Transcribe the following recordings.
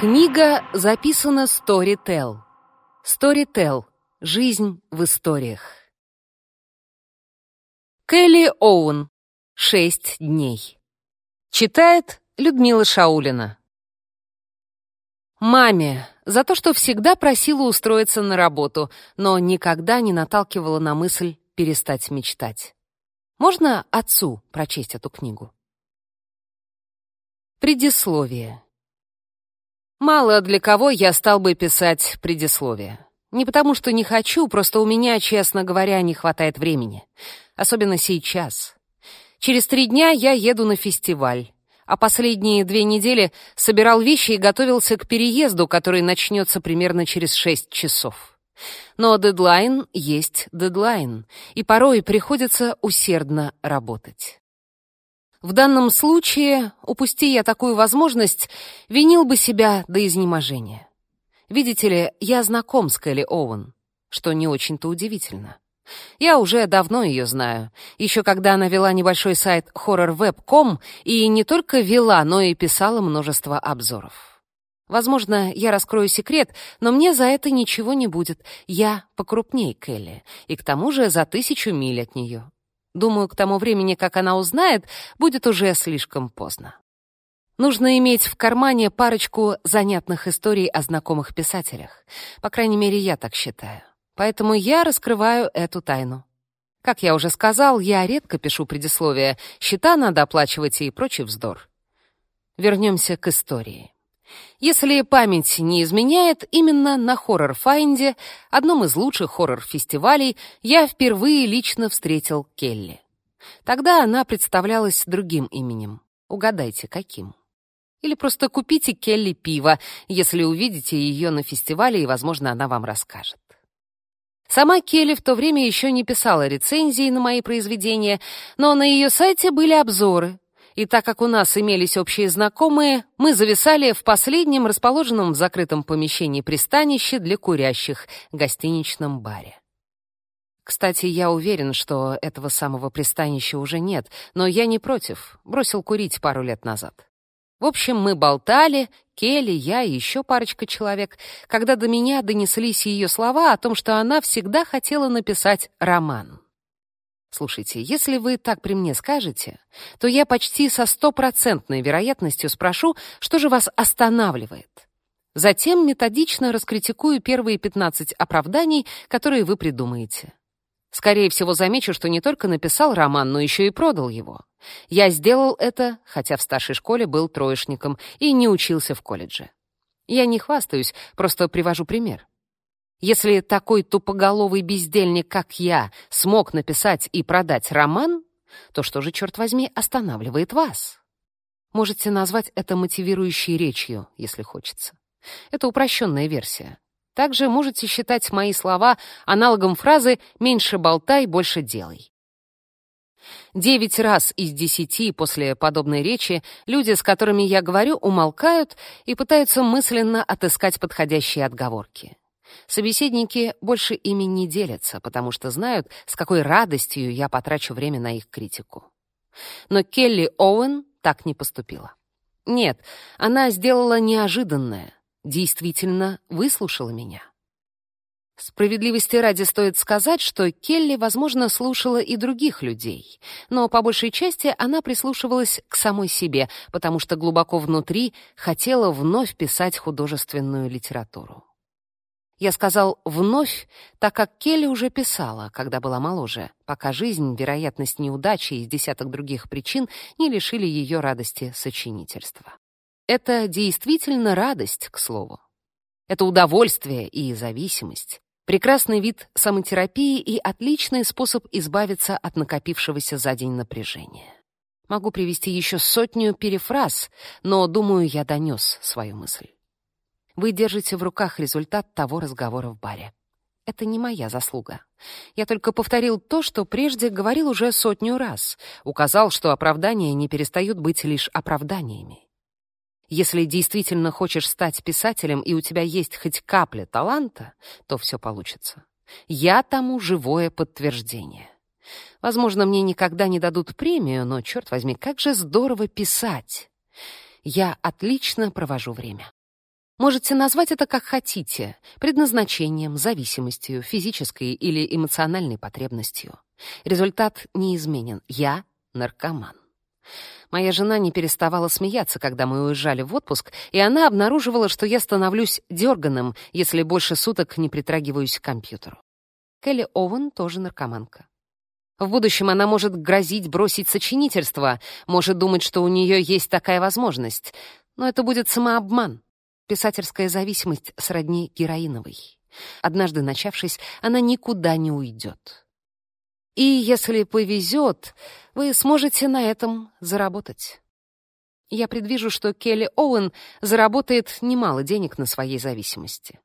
Книга записана Storytel. Storytel. Жизнь в историях. Келли Оуэн. Шесть дней. Читает Людмила Шаулина. Маме за то, что всегда просила устроиться на работу, но никогда не наталкивала на мысль перестать мечтать. Можно отцу прочесть эту книгу? Предисловие. Мало для кого я стал бы писать предисловие. Не потому, что не хочу, просто у меня, честно говоря, не хватает времени. Особенно сейчас. Через три дня я еду на фестиваль. А последние две недели собирал вещи и готовился к переезду, который начнется примерно через шесть часов. Но дедлайн есть дедлайн, и порой приходится усердно работать. В данном случае, упусти я такую возможность, винил бы себя до изнеможения. Видите ли, я знаком с Келли Оуэн, что не очень-то удивительно. Я уже давно ее знаю, еще когда она вела небольшой сайт horrorweb.com и не только вела, но и писала множество обзоров. Возможно, я раскрою секрет, но мне за это ничего не будет. Я покрупней Келли, и к тому же за тысячу миль от нее. Думаю, к тому времени, как она узнает, будет уже слишком поздно. Нужно иметь в кармане парочку занятных историй о знакомых писателях. По крайней мере, я так считаю. Поэтому я раскрываю эту тайну. Как я уже сказал, я редко пишу предисловия, счета надо оплачивать и прочий вздор. Вернемся к истории. Если память не изменяет, именно на хоррор-файнде, одном из лучших хоррор-фестивалей, я впервые лично встретил Келли. Тогда она представлялась другим именем. Угадайте, каким? Или просто купите Келли пиво, если увидите ее на фестивале, и, возможно, она вам расскажет. Сама Келли в то время еще не писала рецензии на мои произведения, но на ее сайте были обзоры, и так как у нас имелись общие знакомые, мы зависали в последнем расположенном в закрытом помещении пристанище для курящих гостиничном баре. Кстати, я уверен, что этого самого пристанища уже нет, но я не против, бросил курить пару лет назад. В общем, мы болтали, Келли, я и еще парочка человек, когда до меня донеслись ее слова о том, что она всегда хотела написать роман. Слушайте, если вы так при мне скажете, то я почти со стопроцентной вероятностью спрошу, что же вас останавливает. Затем методично раскритикую первые 15 оправданий, которые вы придумаете. Скорее всего, замечу, что не только написал роман, но еще и продал его. Я сделал это, хотя в старшей школе был троечником и не учился в колледже. Я не хвастаюсь, просто привожу пример. Если такой тупоголовый бездельник, как я, смог написать и продать роман, то что же, черт возьми, останавливает вас? Можете назвать это мотивирующей речью, если хочется. Это упрощенная версия. Также можете считать мои слова аналогом фразы «меньше болтай, больше делай». Девять раз из десяти после подобной речи люди, с которыми я говорю, умолкают и пытаются мысленно отыскать подходящие отговорки. Собеседники больше ими не делятся, потому что знают, с какой радостью я потрачу время на их критику. Но Келли Оуэн так не поступила. Нет, она сделала неожиданное, действительно выслушала меня. Справедливости ради стоит сказать, что Келли, возможно, слушала и других людей, но по большей части она прислушивалась к самой себе, потому что глубоко внутри хотела вновь писать художественную литературу. Я сказал «вновь», так как Келли уже писала, когда была моложе, пока жизнь, вероятность неудачи и десяток других причин не лишили ее радости сочинительства. Это действительно радость, к слову. Это удовольствие и зависимость. Прекрасный вид самотерапии и отличный способ избавиться от накопившегося за день напряжения. Могу привести еще сотню перефраз, но, думаю, я донес свою мысль. Вы держите в руках результат того разговора в баре. Это не моя заслуга. Я только повторил то, что прежде говорил уже сотню раз, указал, что оправдания не перестают быть лишь оправданиями. Если действительно хочешь стать писателем и у тебя есть хоть капля таланта, то все получится. Я тому живое подтверждение. Возможно, мне никогда не дадут премию, но, черт возьми, как же здорово писать. Я отлично провожу время. Можете назвать это как хотите, предназначением, зависимостью, физической или эмоциональной потребностью. Результат неизменен. Я — наркоман. Моя жена не переставала смеяться, когда мы уезжали в отпуск, и она обнаруживала, что я становлюсь дерганым, если больше суток не притрагиваюсь к компьютеру. Келли Оуэн тоже наркоманка. В будущем она может грозить бросить сочинительство, может думать, что у нее есть такая возможность, но это будет самообман. Писательская зависимость сродни героиновой. Однажды начавшись, она никуда не уйдет. И если повезет, вы сможете на этом заработать. Я предвижу, что Келли Оуэн заработает немало денег на своей зависимости.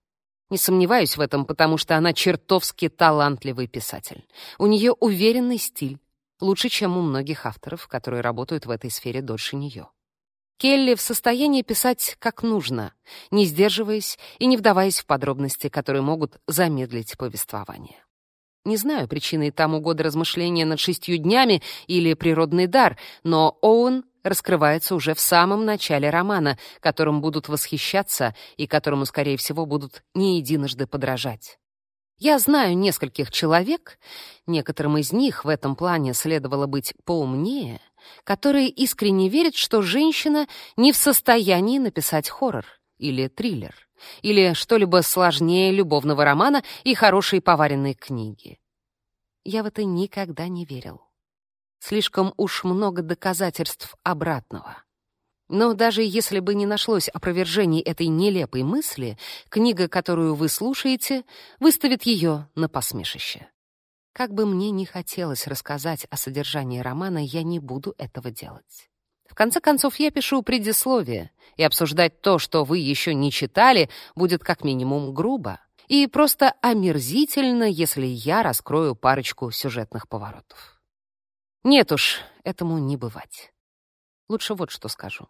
Не сомневаюсь в этом, потому что она чертовски талантливый писатель. У нее уверенный стиль, лучше, чем у многих авторов, которые работают в этой сфере дольше нее. Келли в состоянии писать как нужно, не сдерживаясь и не вдаваясь в подробности, которые могут замедлить повествование. Не знаю причины тому года размышления над шестью днями или природный дар, но Оуэн раскрывается уже в самом начале романа, которым будут восхищаться и которому, скорее всего, будут не единожды подражать. Я знаю нескольких человек, некоторым из них в этом плане следовало быть поумнее, которые искренне верят, что женщина не в состоянии написать хоррор или триллер, или что-либо сложнее любовного романа и хорошей поваренной книги. Я в это никогда не верил. Слишком уж много доказательств обратного. Но даже если бы не нашлось опровержений этой нелепой мысли, книга, которую вы слушаете, выставит ее на посмешище. Как бы мне ни хотелось рассказать о содержании романа, я не буду этого делать. В конце концов, я пишу предисловие, и обсуждать то, что вы еще не читали, будет как минимум грубо и просто омерзительно, если я раскрою парочку сюжетных поворотов. Нет уж, этому не бывать. Лучше вот что скажу.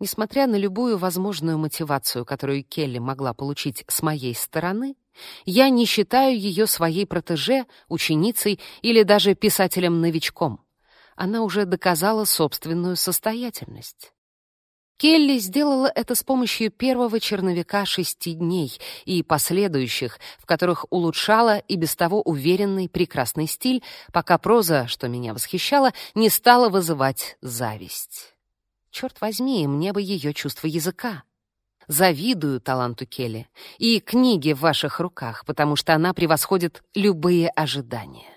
Несмотря на любую возможную мотивацию, которую Келли могла получить с моей стороны, я не считаю ее своей протеже, ученицей или даже писателем-новичком. Она уже доказала собственную состоятельность. Келли сделала это с помощью первого черновика шести дней и последующих, в которых улучшала и без того уверенный прекрасный стиль, пока проза, что меня восхищала, не стала вызывать зависть. Черт возьми, мне бы ее чувство языка. Завидую таланту Келли и книге в ваших руках, потому что она превосходит любые ожидания.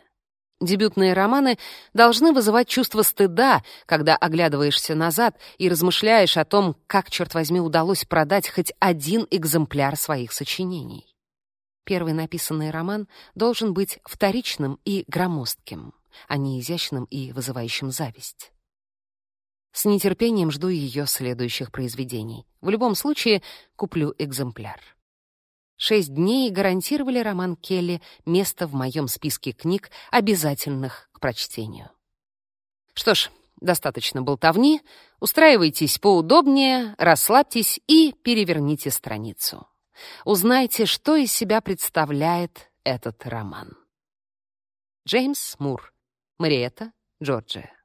Дебютные романы должны вызывать чувство стыда, когда оглядываешься назад и размышляешь о том, как, черт возьми, удалось продать хоть один экземпляр своих сочинений. Первый написанный роман должен быть вторичным и громоздким, а не изящным и вызывающим зависть. С нетерпением жду ее следующих произведений. В любом случае, куплю экземпляр. Шесть дней гарантировали роман Келли место в моем списке книг, обязательных к прочтению. Что ж, достаточно болтовни, устраивайтесь поудобнее, расслабьтесь и переверните страницу. Узнайте, что из себя представляет этот роман. Джеймс Мур. Мариэта, Джорджия.